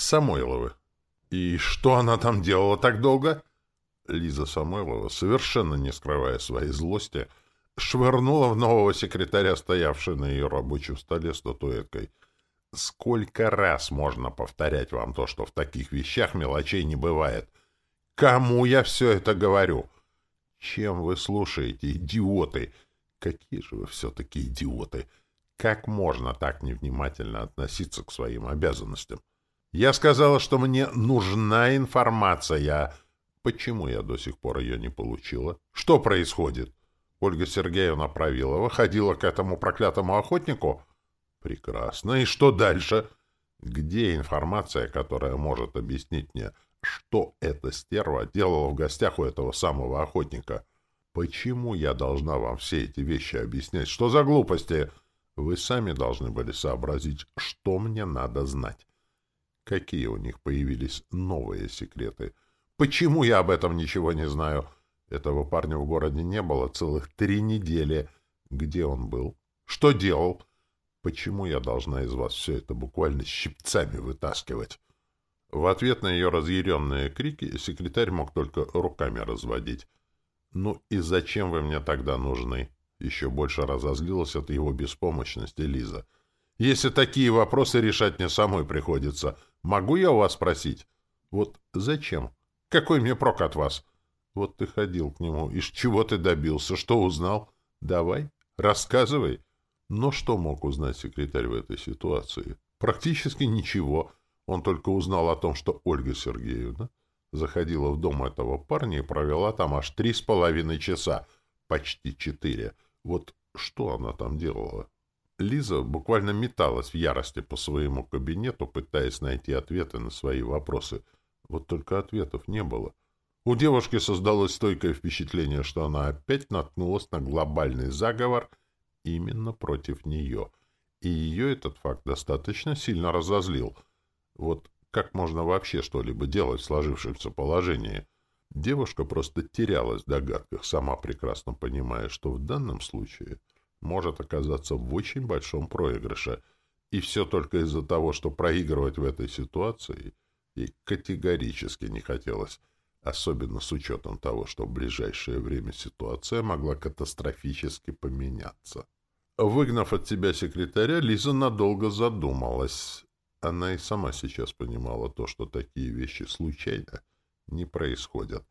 Самойловы. И что она там делала так долго? Лиза Самойлова, совершенно не скрывая своей злости, швырнула в нового секретаря, стоявший на ее рабочем столе статуэткой. Сколько раз можно повторять вам то, что в таких вещах мелочей не бывает? Кому я все это говорю? Чем вы слушаете, идиоты? Какие же вы все-таки идиоты! Как можно так невнимательно относиться к своим обязанностям? Я сказала, что мне нужна информация. Почему я до сих пор ее не получила? Что происходит? Ольга Сергеевна Правилова ходила к этому проклятому охотнику? Прекрасно. И что дальше? Где информация, которая может объяснить мне, что эта стерва делала в гостях у этого самого охотника? Почему я должна вам все эти вещи объяснять? Что за глупости? Вы сами должны были сообразить, что мне надо знать. Какие у них появились новые секреты? Почему я об этом ничего не знаю? Этого парня в городе не было целых три недели. Где он был? Что делал? Почему я должна из вас все это буквально щипцами вытаскивать? В ответ на ее разъяренные крики секретарь мог только руками разводить. «Ну и зачем вы мне тогда нужны?» Еще больше разозлилась от его беспомощности Лиза. «Если такие вопросы решать мне самой приходится, Могу я у вас спросить? Вот зачем? Какой мне прок от вас? Вот ты ходил к нему. Из чего ты добился? Что узнал? Давай, рассказывай. Но что мог узнать секретарь в этой ситуации? Практически ничего. Он только узнал о том, что Ольга Сергеевна заходила в дом этого парня и провела там аж три с половиной часа. Почти четыре. Вот что она там делала? Лиза буквально металась в ярости по своему кабинету, пытаясь найти ответы на свои вопросы. Вот только ответов не было. У девушки создалось стойкое впечатление, что она опять наткнулась на глобальный заговор именно против нее. И ее этот факт достаточно сильно разозлил. Вот как можно вообще что-либо делать в сложившемся положении? Девушка просто терялась в догадках, сама прекрасно понимая, что в данном случае может оказаться в очень большом проигрыше. И все только из-за того, что проигрывать в этой ситуации ей категорически не хотелось, особенно с учетом того, что в ближайшее время ситуация могла катастрофически поменяться. Выгнав от себя секретаря, Лиза надолго задумалась. Она и сама сейчас понимала то, что такие вещи случайно не происходят.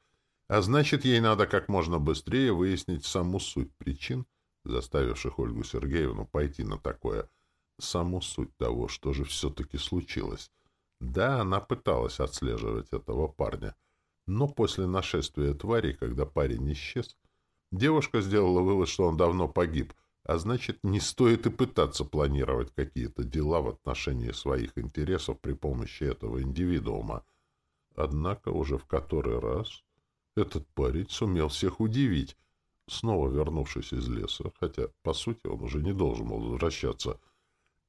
А значит, ей надо как можно быстрее выяснить саму суть причин, заставивших Ольгу Сергеевну пойти на такое, саму суть того, что же все-таки случилось. Да, она пыталась отслеживать этого парня, но после нашествия твари, когда парень исчез, девушка сделала вывод, что он давно погиб, а значит, не стоит и пытаться планировать какие-то дела в отношении своих интересов при помощи этого индивидуума. Однако уже в который раз этот парень сумел всех удивить, снова вернувшись из леса, хотя, по сути, он уже не должен был возвращаться.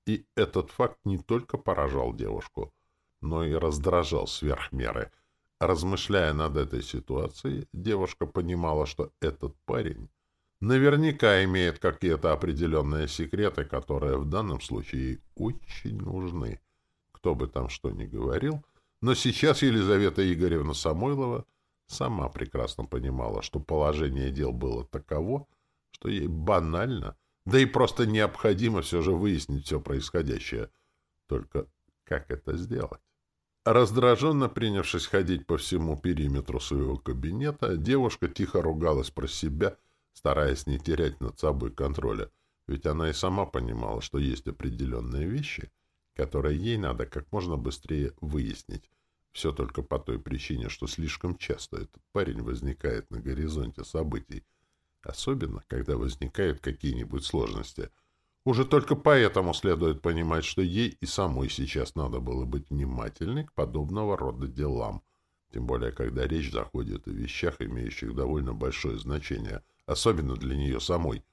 И этот факт не только поражал девушку, но и раздражал сверх меры. Размышляя над этой ситуацией, девушка понимала, что этот парень наверняка имеет какие-то определенные секреты, которые в данном случае очень нужны. Кто бы там что ни говорил, но сейчас Елизавета Игоревна Самойлова — сама прекрасно понимала, что положение дел было таково, что ей банально, да и просто необходимо все же выяснить все происходящее. Только как это сделать? Раздраженно принявшись ходить по всему периметру своего кабинета, девушка тихо ругалась про себя, стараясь не терять над собой контроля, ведь она и сама понимала, что есть определенные вещи, которые ей надо как можно быстрее выяснить, все только по той причине, что слишком часто этот парень возникает на горизонте событий, особенно когда возникают какие-нибудь сложности. Уже только поэтому следует понимать, что ей и самой сейчас надо было быть внимательной к подобного рода делам. Тем более, когда речь заходит о вещах, имеющих довольно большое значение, особенно для нее самой.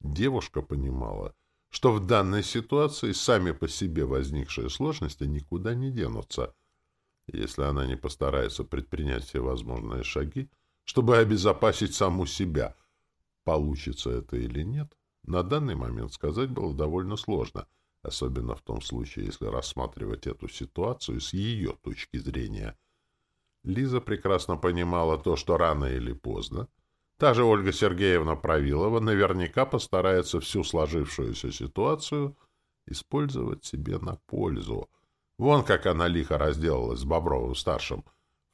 Девушка понимала, что в данной ситуации сами по себе возникшие сложности никуда не денутся — если она не постарается предпринять все возможные шаги, чтобы обезопасить саму себя. Получится это или нет, на данный момент сказать было довольно сложно. особенно в том случае, если рассматривать эту ситуацию с ее точки зрения. Лиза прекрасно понимала то, что рано или поздно та же Ольга Сергеевна Правилова наверняка постарается всю сложившуюся ситуацию использовать себе на пользу. Вон как она лихо разделалась с Бобровым-старшим,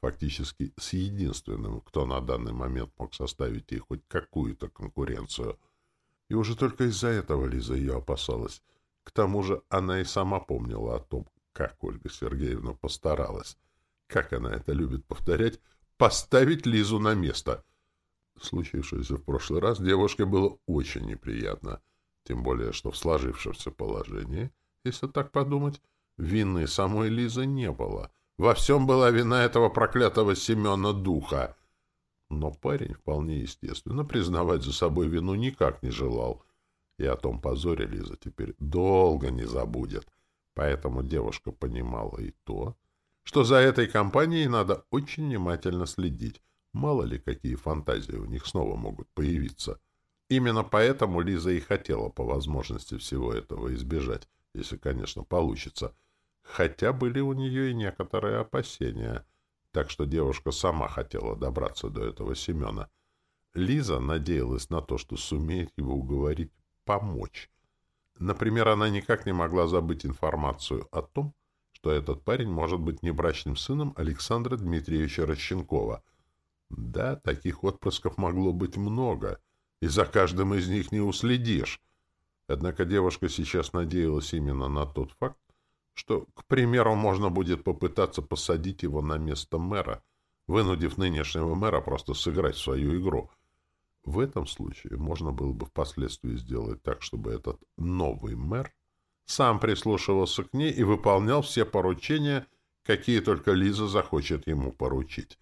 фактически с единственным, кто на данный момент мог составить ей хоть какую-то конкуренцию. И уже только из-за этого Лиза ее опасалась. К тому же она и сама помнила о том, как Ольга Сергеевна постаралась, как она это любит повторять, поставить Лизу на место. Случившееся в прошлый раз девушке было очень неприятно, тем более, что в сложившемся положении, если так подумать, вины самой Лизы не было. Во всем была вина этого проклятого Семена Духа. Но парень вполне естественно признавать за собой вину никак не желал — и о том позоре Лиза теперь долго не забудет. Поэтому девушка понимала и то, что за этой компанией надо очень внимательно следить. Мало ли, какие фантазии у них снова могут появиться. Именно поэтому Лиза и хотела по возможности всего этого избежать, если, конечно, получится. Хотя были у нее и некоторые опасения. Так что девушка сама хотела добраться до этого Семена. Лиза надеялась на то, что сумеет его уговорить помочь. Например, она никак не могла забыть информацию о том, что этот парень может быть небрачным сыном Александра Дмитриевича Рощенкова. Да, таких отпрысков могло быть много, и за каждым из них не уследишь. Однако девушка сейчас надеялась именно на тот факт, что, к примеру, можно будет попытаться посадить его на место мэра, вынудив нынешнего мэра просто сыграть свою игру — в этом случае можно было бы впоследствии сделать так, чтобы этот новый мэр сам прислушивался к ней и выполнял все поручения, какие только Лиза захочет ему поручить.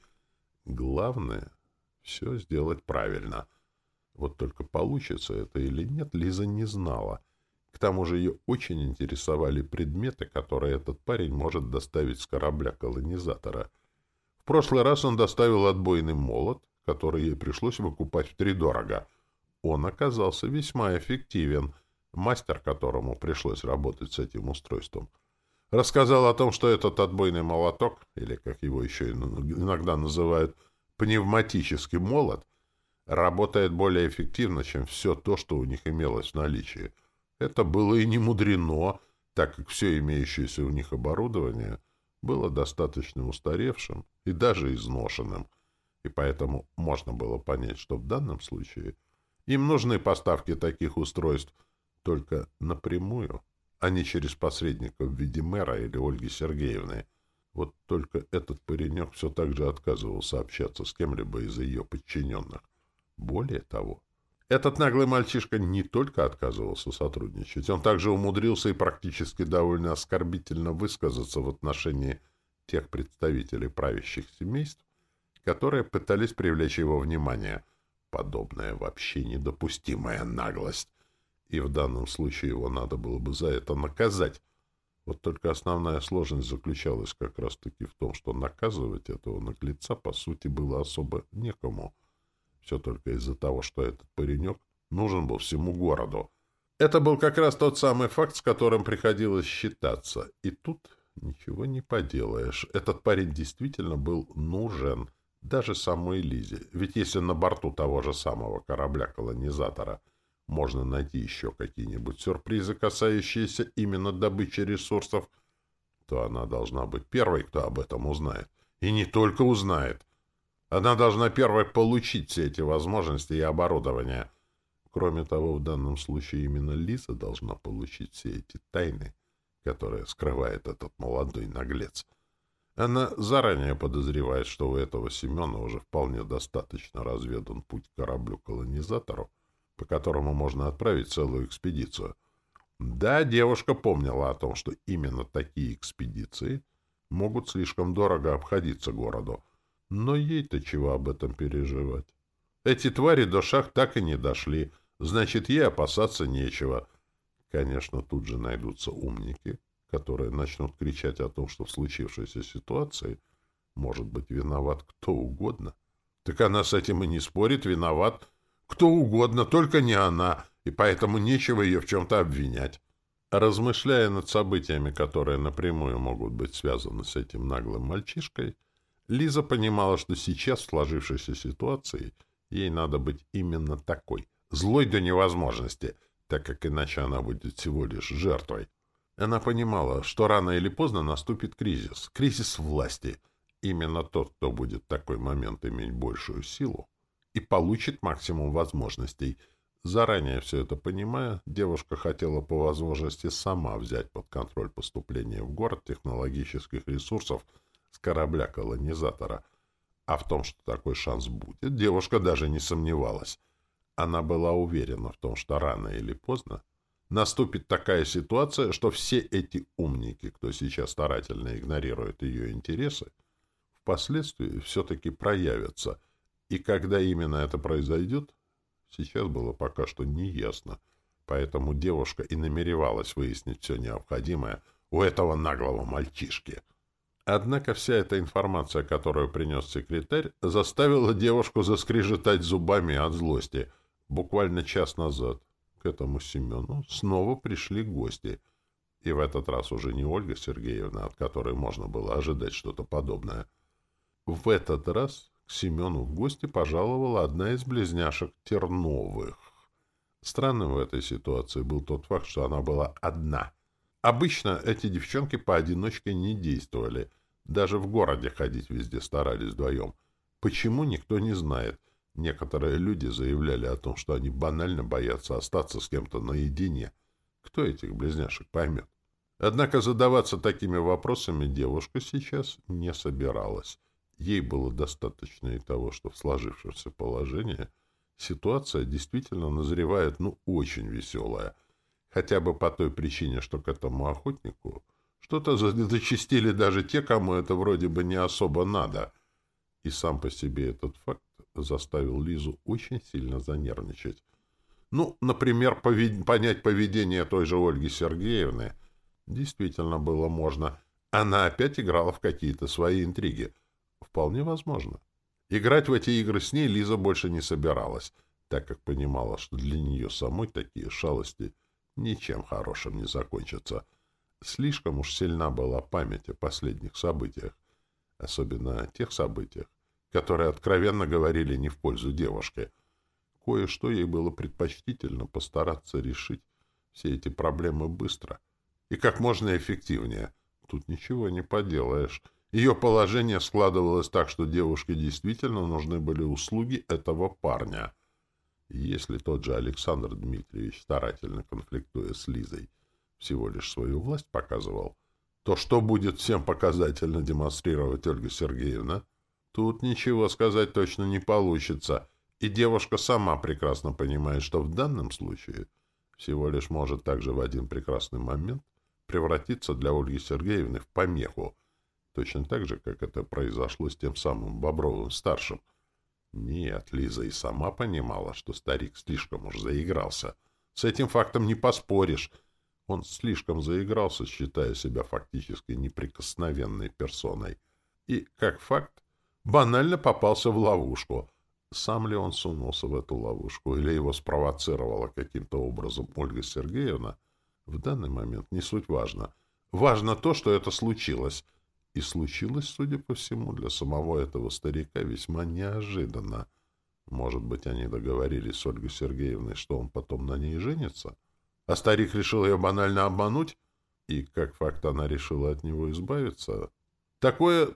Главное — все сделать правильно. Вот только получится это или нет, Лиза не знала. К тому же ее очень интересовали предметы, которые этот парень может доставить с корабля колонизатора. В прошлый раз он доставил отбойный молот, который ей пришлось выкупать втридорого. Он оказался весьма эффективен, мастер которому пришлось работать с этим устройством. Рассказал о том, что этот отбойный молоток, или как его еще иногда называют, пневматический молот, работает более эффективно, чем все то, что у них имелось в наличии. Это было и не мудрено, так как все имеющееся у них оборудование было достаточно устаревшим и даже изношенным — и поэтому можно было понять, что в данном случае им нужны поставки таких устройств только напрямую, а не через посредников в виде мэра или Ольги Сергеевны. Вот только этот паренек все так же отказывался общаться с кем-либо из ее подчиненных. Более того, этот наглый мальчишка не только отказывался сотрудничать, он также умудрился и практически довольно оскорбительно высказаться в отношении тех представителей правящих семейств, которые пытались привлечь его внимание. Подобная вообще недопустимая наглость. И в данном случае его надо было бы за это наказать. Вот только основная сложность заключалась как раз-таки в том, что наказывать этого наглеца, по сути, было особо некому. Все только из-за того, что этот паренек нужен был всему городу. Это был как раз тот самый факт, с которым приходилось считаться. И тут ничего не поделаешь. Этот парень действительно был нужен даже самой Лизе. Ведь если на борту того же самого корабля-колонизатора можно найти еще какие-нибудь сюрпризы, касающиеся именно добычи ресурсов, то она должна быть первой, кто об этом узнает. И не только узнает. Она должна первой получить все эти возможности и оборудование. Кроме того, в данном случае именно Лиза должна получить все эти тайны, которые скрывает этот молодой наглец. Она заранее подозревает, что у этого Семена уже вполне достаточно разведан путь к кораблю-колонизатору, по которому можно отправить целую экспедицию. Да, девушка помнила о том, что именно такие экспедиции могут слишком дорого обходиться городу. Но ей-то чего об этом переживать? Эти твари до шах так и не дошли, значит, ей опасаться нечего. Конечно, тут же найдутся умники, которые начнут кричать о том, что в случившейся ситуации может быть виноват кто угодно. Так она с этим и не спорит, виноват кто угодно, только не она, и поэтому нечего ее в чем-то обвинять. Размышляя над событиями, которые напрямую могут быть связаны с этим наглым мальчишкой, Лиза понимала, что сейчас в сложившейся ситуации ей надо быть именно такой, злой до невозможности, так как иначе она будет всего лишь жертвой. Она понимала, что рано или поздно наступит кризис, кризис власти. Именно тот, кто будет в такой момент иметь большую силу и получит максимум возможностей — Заранее все это понимая, девушка хотела по возможности сама взять под контроль поступление в город технологических ресурсов с корабля-колонизатора. А в том, что такой шанс будет, девушка даже не сомневалась. Она была уверена в том, что рано или поздно наступит такая ситуация, что все эти умники, кто сейчас старательно игнорирует ее интересы, впоследствии все-таки проявятся. И когда именно это произойдет, сейчас было пока что неясно, поэтому девушка и намеревалась выяснить все необходимое у этого наглого мальчишки. Однако вся эта информация, которую принес секретарь, заставила девушку заскрежетать зубами от злости. Буквально час назад к этому Семену снова пришли гости. И в этот раз уже не Ольга Сергеевна, от которой можно было ожидать что-то подобное. В этот раз к Семену в гости пожаловала одна из близняшек Терновых. Странным в этой ситуации был тот факт, что она была одна. Обычно эти девчонки поодиночке не действовали. Даже в городе ходить везде старались вдвоем. Почему, никто не знает. Некоторые люди заявляли о том, что они банально боятся остаться с кем-то наедине. Кто этих близняшек поймет? Однако задаваться такими вопросами девушка сейчас не собиралась. Ей было достаточно и того, что в сложившемся положении ситуация действительно назревает, ну, очень веселая. Хотя бы по той причине, что к этому охотнику что-то зачастили даже те, кому это вроде бы не особо надо. И сам по себе этот факт заставил Лизу очень сильно занервничать. Ну, например, повед... понять поведение той же Ольги Сергеевны действительно было можно. Она опять играла в какие-то свои интриги — Вполне возможно. Играть в эти игры с ней Лиза больше не собиралась, так как понимала, что для нее самой такие шалости ничем хорошим не закончатся. Слишком уж сильна была память о последних событиях, особенно о тех событиях, которые откровенно говорили не в пользу девушки. Кое-что ей было предпочтительно постараться решить все эти проблемы быстро и как можно эффективнее. Тут ничего не поделаешь. Ее положение складывалось так, что девушке действительно нужны были услуги этого парня. если тот же Александр Дмитриевич, старательно конфликтуя с Лизой, всего лишь свою власть показывал, то что будет всем показательно демонстрировать Ольга Сергеевна? Тут ничего сказать точно не получится, и девушка сама прекрасно понимает, что в данном случае всего лишь может также в один прекрасный момент превратиться для Ольги Сергеевны в помеху, Точно так же, как это произошло с тем самым Бобровым-старшим. Нет, Лиза и сама понимала, что старик слишком уж заигрался. С этим фактом не поспоришь. Он слишком заигрался, считая себя фактически неприкосновенной персоной. И, как факт, банально попался в ловушку. Сам ли он сунулся в эту ловушку или его спровоцировала каким-то образом Ольга Сергеевна, в данный момент не суть важно. Важно то, что это случилось — и случилось, судя по всему, для самого этого старика весьма неожиданно. Может быть, они договорились с Ольгой Сергеевной, что он потом на ней женится? А старик решил ее банально обмануть? И, как факт, она решила от него избавиться? Такое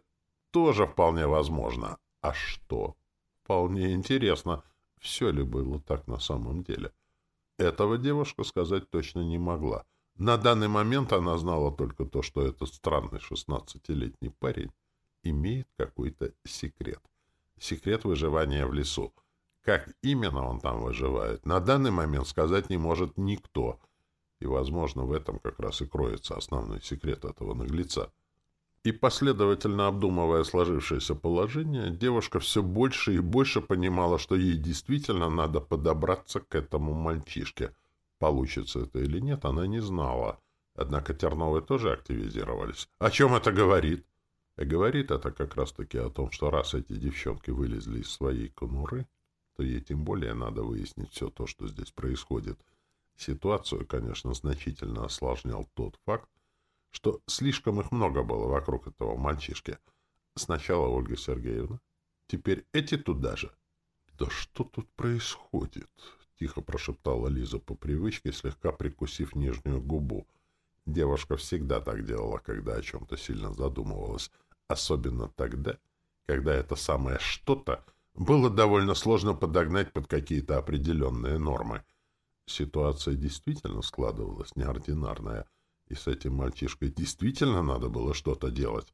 тоже вполне возможно. А что? Вполне интересно, все ли было так на самом деле. Этого девушка сказать точно не могла. На данный момент она знала только то, что этот странный шестнадцатилетний парень имеет какой-то секрет. Секрет выживания в лесу. Как именно он там выживает, на данный момент сказать не может никто. И, возможно, в этом как раз и кроется основной секрет этого наглеца. И, последовательно обдумывая сложившееся положение, девушка все больше и больше понимала, что ей действительно надо подобраться к этому мальчишке — Получится это или нет, она не знала. Однако Терновы тоже активизировались. О чем это говорит? И говорит это как раз-таки о том, что раз эти девчонки вылезли из своей конуры, то ей тем более надо выяснить все то, что здесь происходит. Ситуацию, конечно, значительно осложнял тот факт, что слишком их много было вокруг этого мальчишки. Сначала Ольга Сергеевна, теперь эти туда же. «Да что тут происходит?» — тихо прошептала Лиза по привычке, слегка прикусив нижнюю губу. Девушка всегда так делала, когда о чем-то сильно задумывалась, особенно тогда, когда это самое «что-то» было довольно сложно подогнать под какие-то определенные нормы. Ситуация действительно складывалась неординарная, и с этим мальчишкой действительно надо было что-то делать.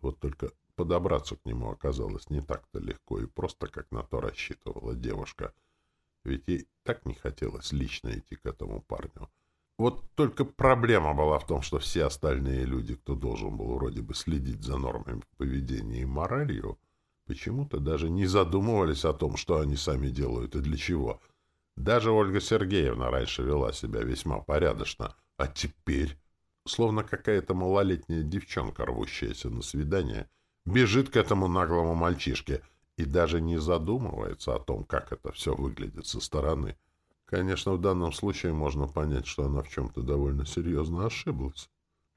Вот только подобраться к нему оказалось не так-то легко и просто, как на то рассчитывала девушка. Ведь ей так не хотелось лично идти к этому парню. Вот только проблема была в том, что все остальные люди, кто должен был вроде бы следить за нормами поведения и моралью, почему-то даже не задумывались о том, что они сами делают и для чего. Даже Ольга Сергеевна раньше вела себя весьма порядочно, а теперь, словно какая-то малолетняя девчонка, рвущаяся на свидание, бежит к этому наглому мальчишке и даже не задумывается о том, как это все выглядит со стороны. Конечно, в данном случае можно понять, что она в чем-то довольно серьезно ошиблась.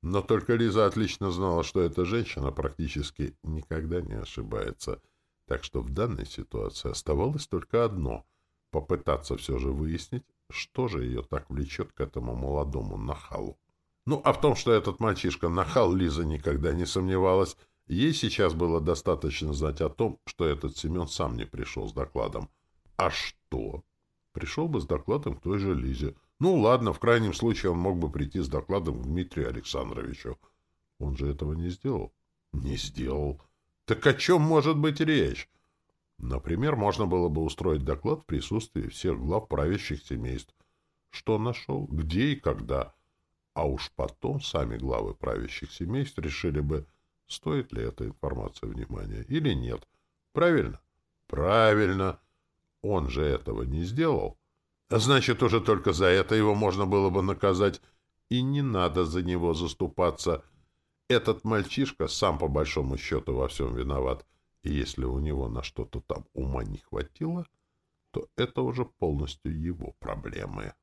Но только Лиза отлично знала, что эта женщина практически никогда не ошибается. Так что в данной ситуации оставалось только одно — попытаться все же выяснить, что же ее так влечет к этому молодому нахалу. Ну, а в том, что этот мальчишка нахал, Лиза никогда не сомневалась. Ей сейчас было достаточно знать о том, что этот Семен сам не пришел с докладом. А что? Пришел бы с докладом к той же Лизе. Ну, ладно, в крайнем случае он мог бы прийти с докладом к Дмитрию Александровичу. Он же этого не сделал. Не сделал. Так о чем может быть речь? Например, можно было бы устроить доклад в присутствии всех глав правящих семейств. Что нашел, где и когда. А уж потом сами главы правящих семейств решили бы, стоит ли эта информация внимания или нет. Правильно? Правильно. Он же этого не сделал. А значит, уже только за это его можно было бы наказать. И не надо за него заступаться. Этот мальчишка сам по большому счету во всем виноват. И если у него на что-то там ума не хватило, то это уже полностью его проблемы.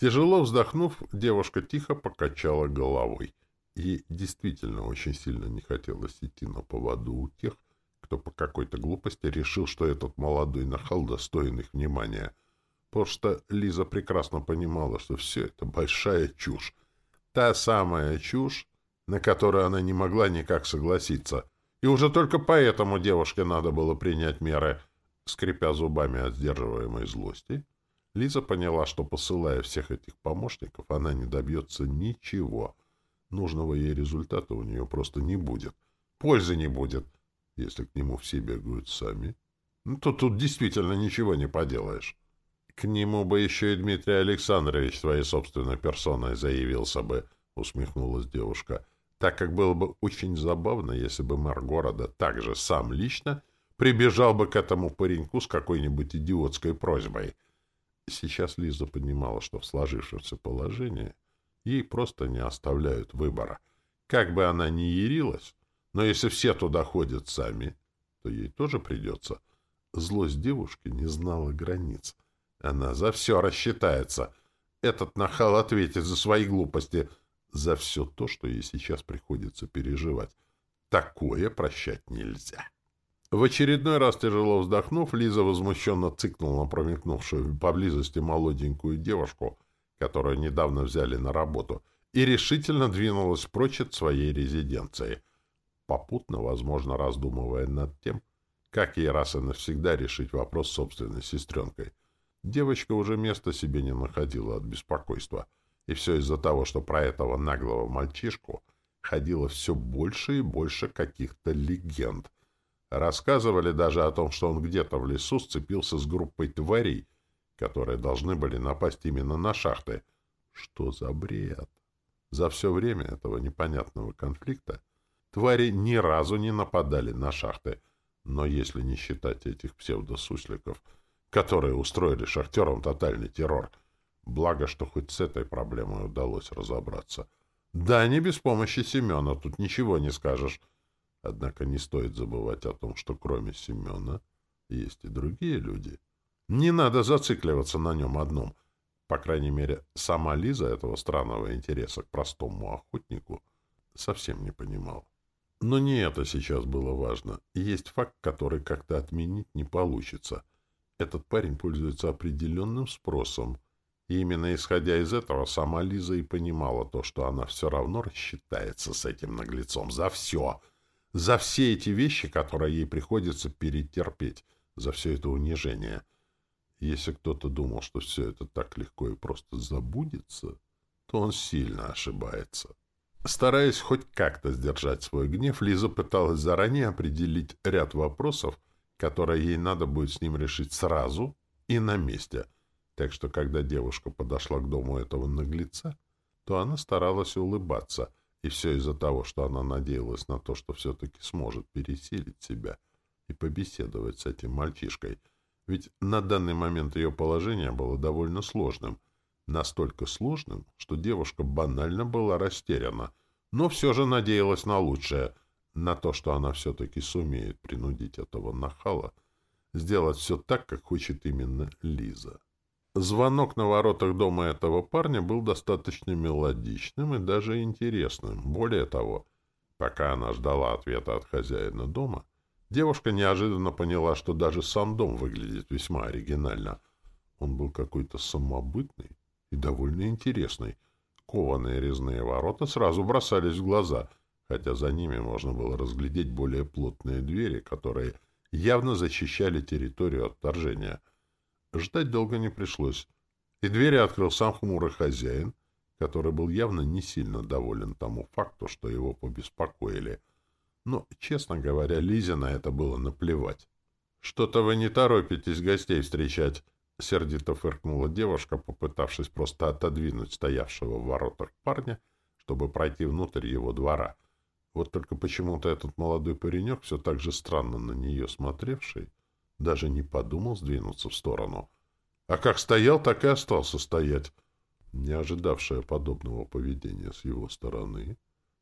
Тяжело вздохнув, девушка тихо покачала головой. Ей действительно очень сильно не хотелось идти на поводу у тех, кто по какой-то глупости решил, что этот молодой нахал достоин их внимания. Потому что Лиза прекрасно понимала, что все это большая чушь. Та самая чушь, на которую она не могла никак согласиться. И уже только поэтому девушке надо было принять меры. Скрипя зубами от сдерживаемой злости, Лиза поняла, что, посылая всех этих помощников, она не добьется ничего. Нужного ей результата у нее просто не будет. Пользы не будет если к нему все бегают сами, ну, то тут действительно ничего не поделаешь. К нему бы еще и Дмитрий Александрович своей собственной персоной заявился бы, усмехнулась девушка, так как было бы очень забавно, если бы мэр города также сам лично прибежал бы к этому пареньку с какой-нибудь идиотской просьбой. Сейчас Лиза понимала, что в сложившемся положении ей просто не оставляют выбора. Как бы она ни ярилась, но если все туда ходят сами, то ей тоже придется. Злость девушки не знала границ. Она за все рассчитается. Этот нахал ответит за свои глупости, за все то, что ей сейчас приходится переживать. Такое прощать нельзя. В очередной раз тяжело вздохнув, Лиза возмущенно цикнула на промелькнувшую поблизости молоденькую девушку, которую недавно взяли на работу, и решительно двинулась прочь от своей резиденции — попутно, возможно, раздумывая над тем, как ей раз и навсегда решить вопрос с собственной сестренкой. Девочка уже места себе не находила от беспокойства. И все из-за того, что про этого наглого мальчишку ходило все больше и больше каких-то легенд. Рассказывали даже о том, что он где-то в лесу сцепился с группой тварей, которые должны были напасть именно на шахты. Что за бред? За все время этого непонятного конфликта Твари ни разу не нападали на шахты. Но если не считать этих псевдосусликов, которые устроили шахтерам тотальный террор, благо, что хоть с этой проблемой удалось разобраться. Да, не без помощи Семена, тут ничего не скажешь. Однако не стоит забывать о том, что кроме Семена есть и другие люди. Не надо зацикливаться на нем одном. По крайней мере, сама Лиза этого странного интереса к простому охотнику совсем не понимала. Но не это сейчас было важно. Есть факт, который как-то отменить не получится. Этот парень пользуется определенным спросом. И именно исходя из этого, сама Лиза и понимала то, что она все равно рассчитается с этим наглецом за все. За все эти вещи, которые ей приходится перетерпеть. За все это унижение. Если кто-то думал, что все это так легко и просто забудется, то он сильно ошибается. Стараясь хоть как-то сдержать свой гнев, Лиза пыталась заранее определить ряд вопросов, которые ей надо будет с ним решить сразу и на месте. Так что, когда девушка подошла к дому этого наглеца, то она старалась улыбаться, и все из-за того, что она надеялась на то, что все-таки сможет пересилить себя и побеседовать с этим мальчишкой — ведь на данный момент ее положение было довольно сложным. Настолько сложным, что девушка банально была растеряна, но все же надеялась на лучшее, на то, что она все-таки сумеет принудить этого нахала сделать все так, как хочет именно Лиза. Звонок на воротах дома этого парня был достаточно мелодичным и даже интересным. Более того, пока она ждала ответа от хозяина дома, Девушка неожиданно поняла, что даже сам дом выглядит весьма оригинально. Он был какой-то самобытный и довольно интересный. Кованые резные ворота сразу бросались в глаза, хотя за ними можно было разглядеть более плотные двери, которые явно защищали территорию от вторжения. Ждать долго не пришлось, и двери открыл сам хмурый хозяин, который был явно не сильно доволен тому факту, что его побеспокоили — но, честно говоря, Лизе на это было наплевать. «Что-то вы не торопитесь гостей встречать», — сердито фыркнула девушка, попытавшись просто отодвинуть стоявшего в воротах парня, чтобы пройти внутрь его двора. Вот только почему-то этот молодой паренек, все так же странно на нее смотревший, даже не подумал сдвинуться в сторону. А как стоял, так и остался стоять. Не ожидавшая подобного поведения с его стороны,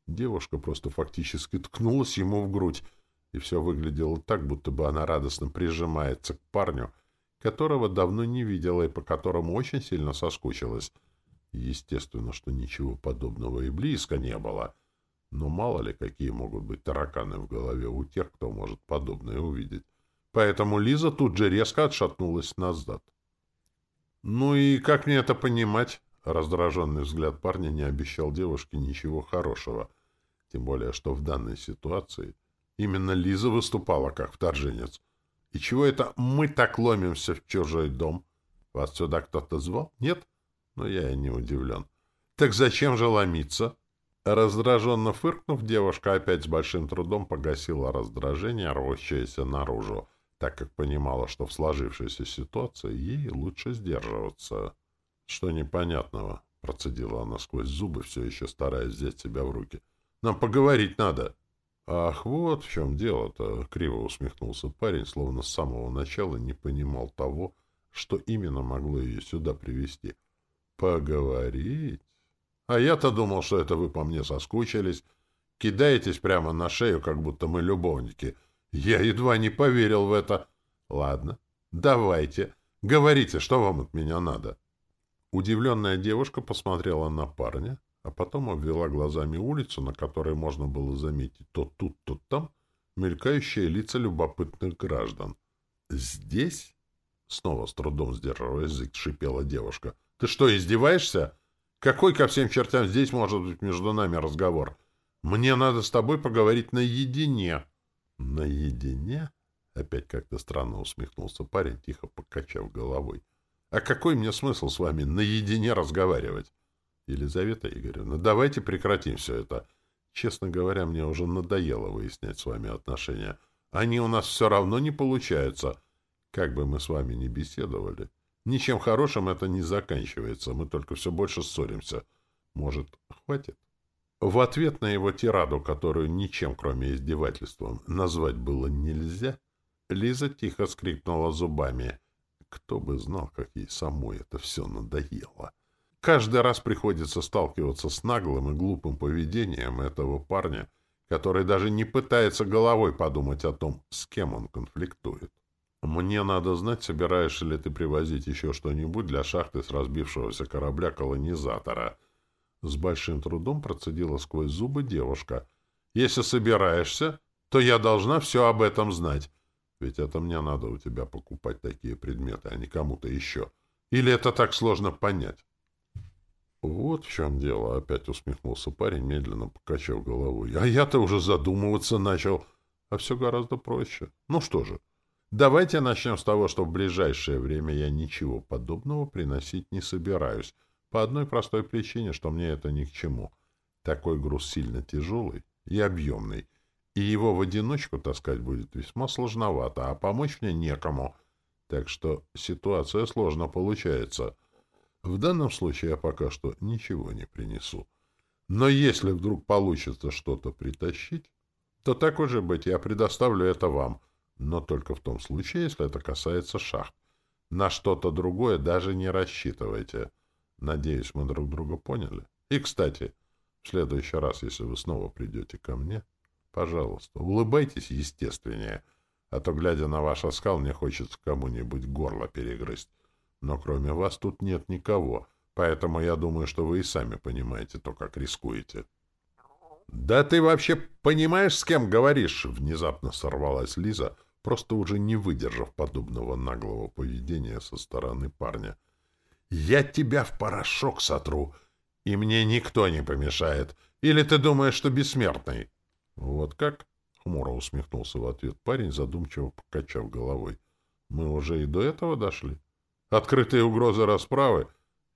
Девушка просто фактически ткнулась ему в грудь, и все выглядело так, будто бы она радостно прижимается к парню, которого давно не видела и по которому очень сильно соскучилась. Естественно, что ничего подобного и близко не было. Но мало ли, какие могут быть тараканы в голове у тех, кто может подобное увидеть. Поэтому Лиза тут же резко отшатнулась назад. «Ну и как мне это понимать?» Раздраженный взгляд парня не обещал девушке ничего хорошего. Тем более, что в данной ситуации именно Лиза выступала как вторженец. И чего это мы так ломимся в чужой дом? Вас сюда кто-то звал? Нет? Но я и не удивлен. Так зачем же ломиться? Раздраженно фыркнув, девушка опять с большим трудом погасила раздражение, рвущееся наружу, так как понимала, что в сложившейся ситуации ей лучше сдерживаться. Что непонятного? Процедила она сквозь зубы, все еще стараясь взять себя в руки. Нам поговорить надо. Ах, вот в чем дело-то, криво усмехнулся парень, словно с самого начала не понимал того, что именно могло ее сюда привести. Поговорить? А я-то думал, что это вы по мне соскучились. Кидаетесь прямо на шею, как будто мы любовники. Я едва не поверил в это. Ладно, давайте. Говорите, что вам от меня надо. Удивленная девушка посмотрела на парня, а потом обвела глазами улицу, на которой можно было заметить то тут, то там мелькающие лица любопытных граждан. «Здесь?» — снова с трудом сдерживая язык, шипела девушка. «Ты что, издеваешься? Какой ко всем чертям здесь может быть между нами разговор? Мне надо с тобой поговорить наедине». «Наедине?» — опять как-то странно усмехнулся парень, тихо покачав головой. А какой мне смысл с вами наедине разговаривать? Елизавета Игоревна, давайте прекратим все это. Честно говоря, мне уже надоело выяснять с вами отношения. Они у нас все равно не получаются. Как бы мы с вами ни беседовали, ничем хорошим это не заканчивается. Мы только все больше ссоримся. Может, хватит? В ответ на его тираду, которую ничем, кроме издевательством, назвать было нельзя, Лиза тихо скрипнула зубами — кто бы знал, как ей самой это все надоело. Каждый раз приходится сталкиваться с наглым и глупым поведением этого парня, который даже не пытается головой подумать о том, с кем он конфликтует. Мне надо знать, собираешься ли ты привозить еще что-нибудь для шахты с разбившегося корабля-колонизатора. С большим трудом процедила сквозь зубы девушка. Если собираешься, то я должна все об этом знать. Ведь это мне надо у тебя покупать такие предметы, а не кому-то еще. Или это так сложно понять? Вот в чем дело, опять усмехнулся парень, медленно покачав головой. А я-то уже задумываться начал. А все гораздо проще. Ну что же, давайте начнем с того, что в ближайшее время я ничего подобного приносить не собираюсь. По одной простой причине, что мне это ни к чему. Такой груз сильно тяжелый и объемный и его в одиночку таскать будет весьма сложновато, а помочь мне некому. Так что ситуация сложно получается. В данном случае я пока что ничего не принесу. Но если вдруг получится что-то притащить, то так уже быть, я предоставлю это вам. Но только в том случае, если это касается шахт. На что-то другое даже не рассчитывайте. Надеюсь, мы друг друга поняли. И, кстати, в следующий раз, если вы снова придете ко мне, Пожалуйста, улыбайтесь естественнее, а то, глядя на ваш оскал, мне хочется кому-нибудь горло перегрызть. Но кроме вас тут нет никого, поэтому я думаю, что вы и сами понимаете то, как рискуете. «Да ты вообще понимаешь, с кем говоришь?» — внезапно сорвалась Лиза, просто уже не выдержав подобного наглого поведения со стороны парня. «Я тебя в порошок сотру, и мне никто не помешает. Или ты думаешь, что бессмертный?» «Вот как?» — хмуро усмехнулся в ответ парень, задумчиво покачав головой. «Мы уже и до этого дошли. Открытые угрозы расправы?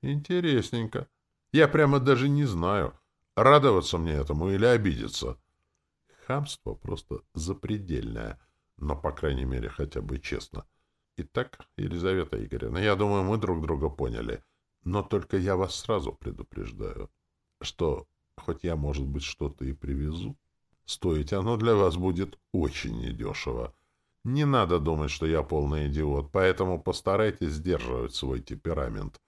Интересненько. Я прямо даже не знаю, радоваться мне этому или обидеться». Хамство просто запредельное, но, по крайней мере, хотя бы честно. Итак, Елизавета Игоревна, я думаю, мы друг друга поняли. Но только я вас сразу предупреждаю, что хоть я, может быть, что-то и привезу, Стоить оно для вас будет очень недешево. Не надо думать, что я полный идиот, поэтому постарайтесь сдерживать свой темперамент.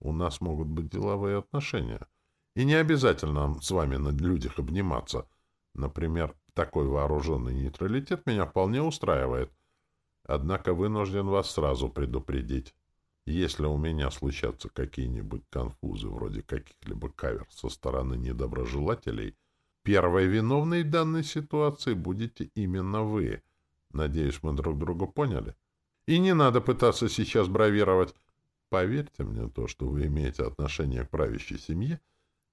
У нас могут быть деловые отношения. И не обязательно с вами на людях обниматься. Например, такой вооруженный нейтралитет меня вполне устраивает. Однако вынужден вас сразу предупредить. Если у меня случатся какие-нибудь конфузы, вроде каких-либо кавер со стороны недоброжелателей — Первой виновной в данной ситуации будете именно вы. Надеюсь, мы друг друга поняли. И не надо пытаться сейчас бравировать. Поверьте мне, то, что вы имеете отношение к правящей семье,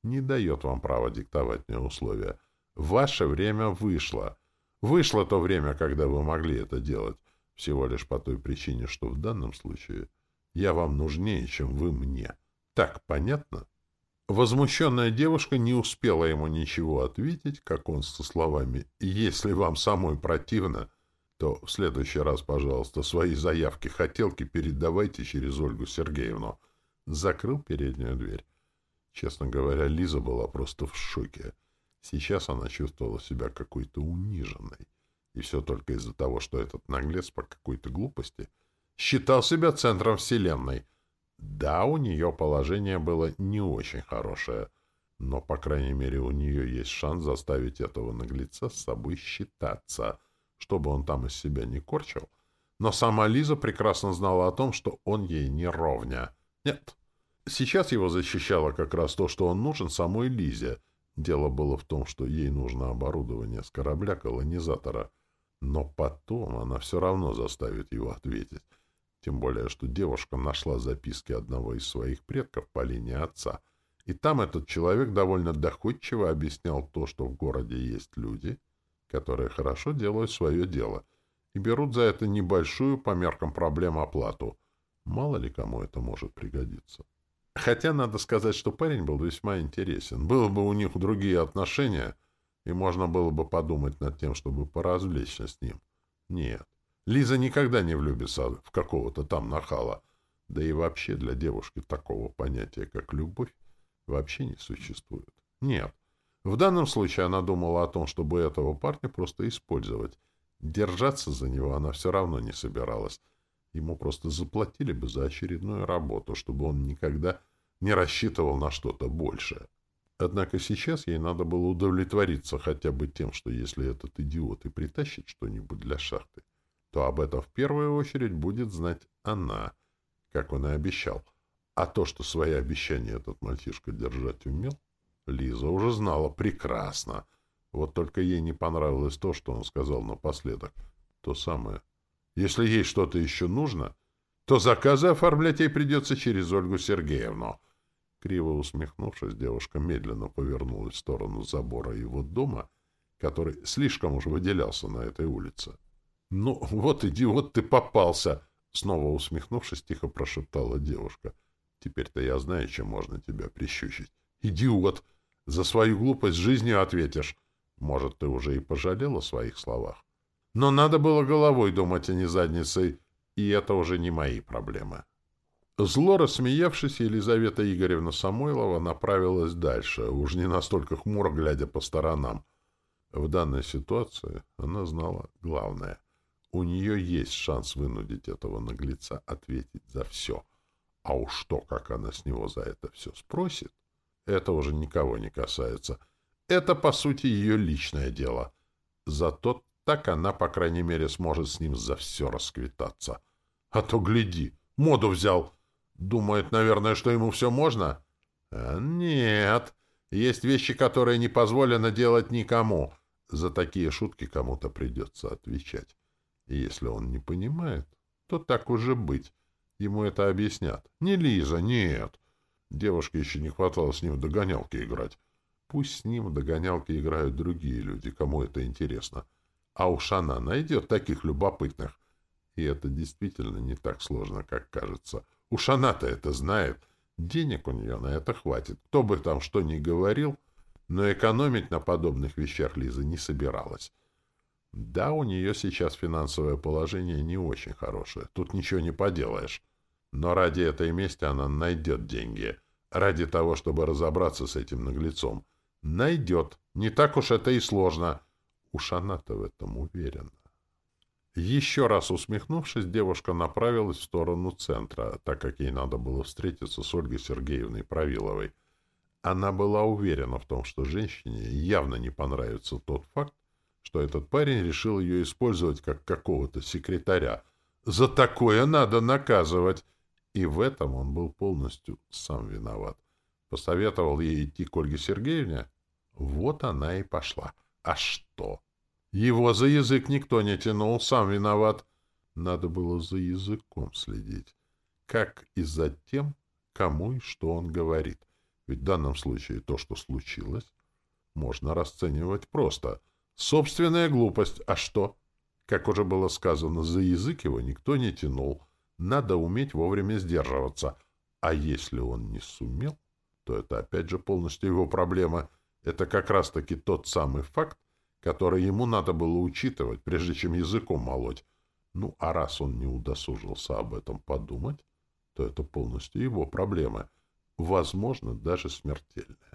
не дает вам права диктовать мне условия. Ваше время вышло. Вышло то время, когда вы могли это делать, всего лишь по той причине, что в данном случае я вам нужнее, чем вы мне. Так понятно? Возмущенная девушка не успела ему ничего ответить, как он со словами «Если вам самой противно, то в следующий раз, пожалуйста, свои заявки, хотелки передавайте через Ольгу Сергеевну». Закрыл переднюю дверь. Честно говоря, Лиза была просто в шоке. Сейчас она чувствовала себя какой-то униженной. И все только из-за того, что этот наглец по какой-то глупости считал себя центром вселенной — да, у нее положение было не очень хорошее, но, по крайней мере, у нее есть шанс заставить этого наглеца с собой считаться, чтобы он там из себя не корчил. Но сама Лиза прекрасно знала о том, что он ей не ровня. Нет. Сейчас его защищало как раз то, что он нужен самой Лизе. Дело было в том, что ей нужно оборудование с корабля-колонизатора. Но потом она все равно заставит его ответить. Тем более, что девушка нашла записки одного из своих предков по линии отца. И там этот человек довольно доходчиво объяснял то, что в городе есть люди, которые хорошо делают свое дело и берут за это небольшую по меркам проблем оплату. Мало ли кому это может пригодиться. Хотя надо сказать, что парень был весьма интересен. Было бы у них другие отношения, и можно было бы подумать над тем, чтобы поразвлечься с ним. Нет. Лиза никогда не влюбится в какого-то там нахала. Да и вообще для девушки такого понятия, как любовь, вообще не существует. Нет. В данном случае она думала о том, чтобы этого парня просто использовать. Держаться за него она все равно не собиралась. Ему просто заплатили бы за очередную работу, чтобы он никогда не рассчитывал на что-то большее. Однако сейчас ей надо было удовлетвориться хотя бы тем, что если этот идиот и притащит что-нибудь для шахты, то об этом в первую очередь будет знать она, как он и обещал. А то, что свои обещания этот мальчишка держать умел, Лиза уже знала прекрасно. Вот только ей не понравилось то, что он сказал напоследок. То самое. Если ей что-то еще нужно, то заказы оформлять ей придется через Ольгу Сергеевну. Криво усмехнувшись, девушка медленно повернулась в сторону забора его дома, который слишком уж выделялся на этой улице. «Ну, вот идиот ты попался!» Снова усмехнувшись, тихо прошептала девушка. «Теперь-то я знаю, чем можно тебя прищучить. Идиот! За свою глупость жизнью ответишь. Может, ты уже и пожалел о своих словах. Но надо было головой думать, а не задницей, и это уже не мои проблемы». Зло рассмеявшись, Елизавета Игоревна Самойлова направилась дальше, уж не настолько хмуро глядя по сторонам. В данной ситуации она знала главное. У нее есть шанс вынудить этого наглеца ответить за все. А уж то, как она с него за это все спросит, это уже никого не касается. Это, по сути, ее личное дело. Зато так она, по крайней мере, сможет с ним за все расквитаться. А то, гляди, моду взял. Думает, наверное, что ему все можно? А нет, есть вещи, которые не позволено делать никому. За такие шутки кому-то придется отвечать. И если он не понимает, то так уже быть. Ему это объяснят. Не Лиза, нет. Девушке еще не хватало с ним в догонялки играть. Пусть с ним в догонялки играют другие люди, кому это интересно. А уж она найдет таких любопытных. И это действительно не так сложно, как кажется. Уж она-то это знает. Денег у нее на это хватит. Кто бы там что ни говорил, но экономить на подобных вещах Лиза не собиралась. Да, у нее сейчас финансовое положение не очень хорошее. Тут ничего не поделаешь. Но ради этой мести она найдет деньги. Ради того, чтобы разобраться с этим наглецом. Найдет. Не так уж это и сложно. Уж она-то в этом уверена. Еще раз усмехнувшись, девушка направилась в сторону центра, так как ей надо было встретиться с Ольгой Сергеевной Правиловой. Она была уверена в том, что женщине явно не понравится тот факт, что этот парень решил ее использовать как какого-то секретаря. За такое надо наказывать. И в этом он был полностью сам виноват. Посоветовал ей идти к Ольге Сергеевне. Вот она и пошла. А что? Его за язык никто не тянул, сам виноват. Надо было за языком следить. Как и за тем, кому и что он говорит. Ведь в данном случае то, что случилось, можно расценивать просто — Собственная глупость. А что? Как уже было сказано, за язык его никто не тянул. Надо уметь вовремя сдерживаться. А если он не сумел, то это опять же полностью его проблема. Это как раз-таки тот самый факт, который ему надо было учитывать, прежде чем языком молоть. Ну, а раз он не удосужился об этом подумать, то это полностью его проблема. Возможно, даже смертельная.